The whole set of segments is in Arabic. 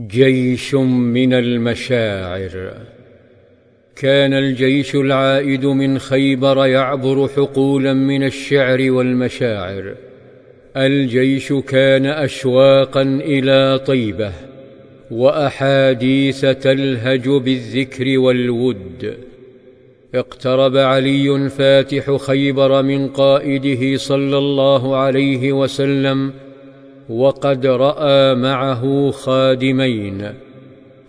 جيش من المشاعر. كان الجيش العائد من خيبر يعبر حقولا من الشعر والمشاعر. الجيش كان أشواقا إلى طيبة وأحاديث تلهج بالذكر والود. اقترب علي فاتح خيبر من قائده صلى الله عليه وسلم وقد رأى معه خادمين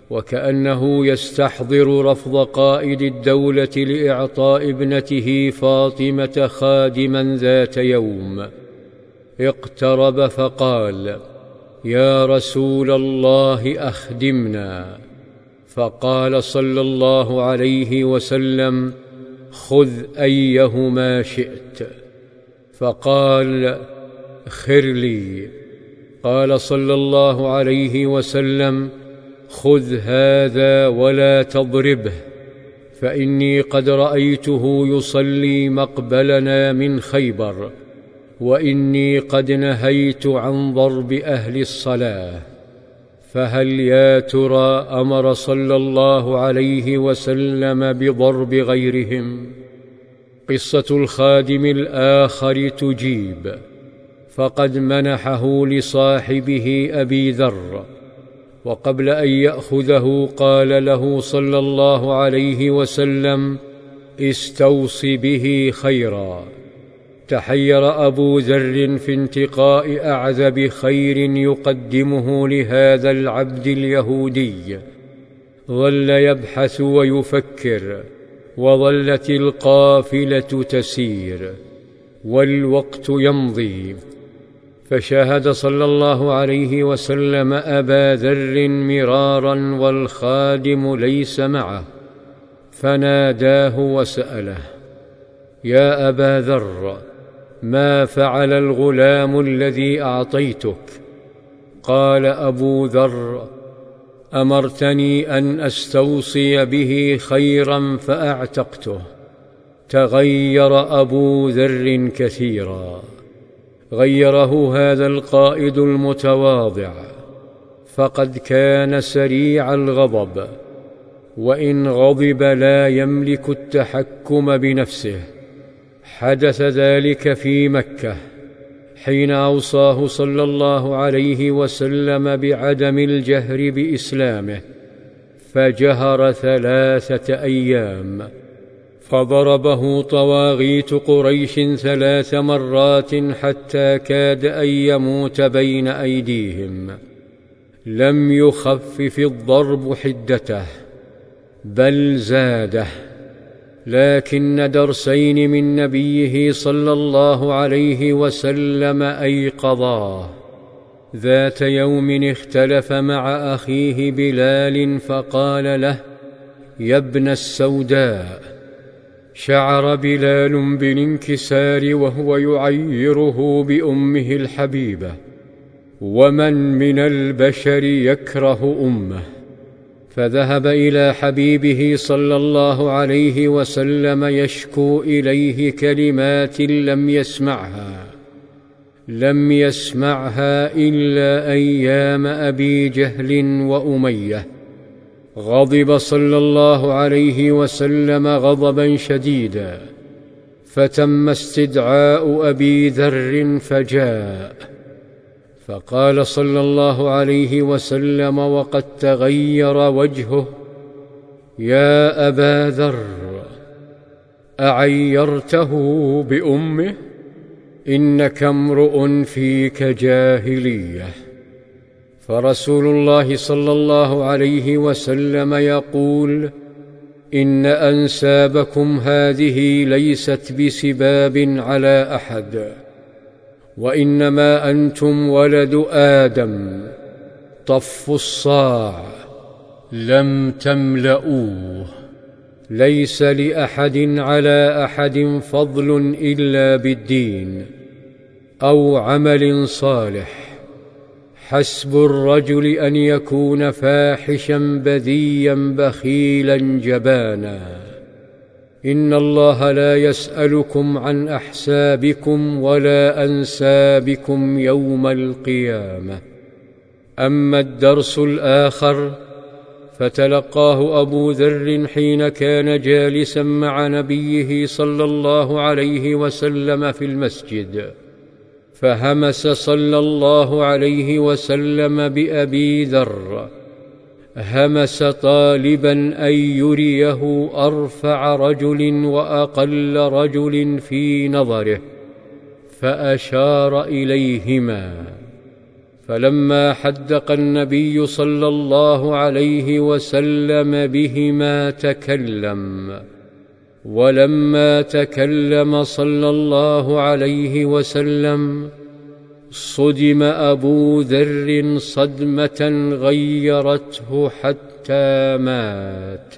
وكأنه يستحضر رفض قائد الدولة لإعطاء ابنته فاطمة خادما ذات يوم. اقترب فقال يا رسول الله أخدمنا. فقال صلى الله عليه وسلم خذ أيهما شئت. فقال خر لي. قال صلى الله عليه وسلم خذ هذا ولا تضربه فإني قد رأيته يصلي مقبلنا من خيبر وإني قد نهيت عن ضرب أهل الصلاة. فهل يا ترى أمر صلى الله عليه وسلم بضرب غيرهم؟ قصة الخادم الآخر تجيب. فقد منحه لصاحبه أبي ذر وقبل أن يأخذه قال له صلى الله عليه وسلم استوص به خيرا. تحير أبو ذر في انتقاء أعذب خير يقدمه لهذا العبد اليهودي. ظل يبحث ويفكر وظلت القافلة تسير والوقت يمضي. فشاهد صلى الله عليه وسلم أبا ذر مرارا والخادم ليس معه فناداه وسأله يا أبا ذر ما فعل الغلام الذي أعطيتك؟ قال أبو ذر أمرتني أن أستوصي به خيرا فأعتقته تغير أبو ذر كثيرا. غيره هذا القائد المتواضع فقد كان سريع الغضب وإن غضب لا يملك التحكم بنفسه. حدث ذلك في مكة حين أوصاه صلى الله عليه وسلم بعدم الجهر بإسلامه فجهر ثلاثة أيام. فضربه طواغيت قريش ثلاث مرات حتى كاد أن يموت بين أيديهم. لم يخفف الضرب حدته بل زاده. لكن درسين من نبيه صلى الله عليه وسلم ايقظاه ذات يوم اختلف مع أخيه بلال فقال له يا ابن السوداء شعر بلال بالانكسار وهو يعيره بأمه الحبيبة ومن من البشر يكره أمه. فذهب إلى حبيبه صلى الله عليه وسلم يشكو إليه كلمات لم يسمعها. لم يسمعها إلا أيام أبي جهل وأمية. غضب صلى الله عليه وسلم غضبا شديدا فتم استدعاء أبي ذر فجاء. فقال صلى الله عليه وسلم وقد تغير وجهه يا أبا ذر أعيرته بأمه؟ إنك امرؤ فيك جاهلية. فرسول الله صلى الله عليه وسلم يقول إن أنسابكم هذه ليست بسباب على أحد وإنما أنتم ولد آدم طفوا الصاع لم تملؤوه ليس لأحد على أحد فضل إلا بالدين أو عمل صالح. حسب الرجل أن يكون فاحشا بذيا بخيلا جبانا. إن الله لا يسألكم عن أحسابكم ولا أنسابكم يوم القيامة. أما الدرس الآخر فتلقاه أبو ذر حين كان جالسا مع نبيه صلى الله عليه وسلم في المسجد. فهمس صلى الله عليه وسلم بأبي ذر. همس طالبا أن يريه أرفع رجل وأقل رجل في نظره فأشار إليهما. فلما حدق النبي صلى الله عليه وسلم بهما تكلم. ولما تكلم صلى الله عليه وسلم صدم أبو ذر صدمة غيرته حتى مات.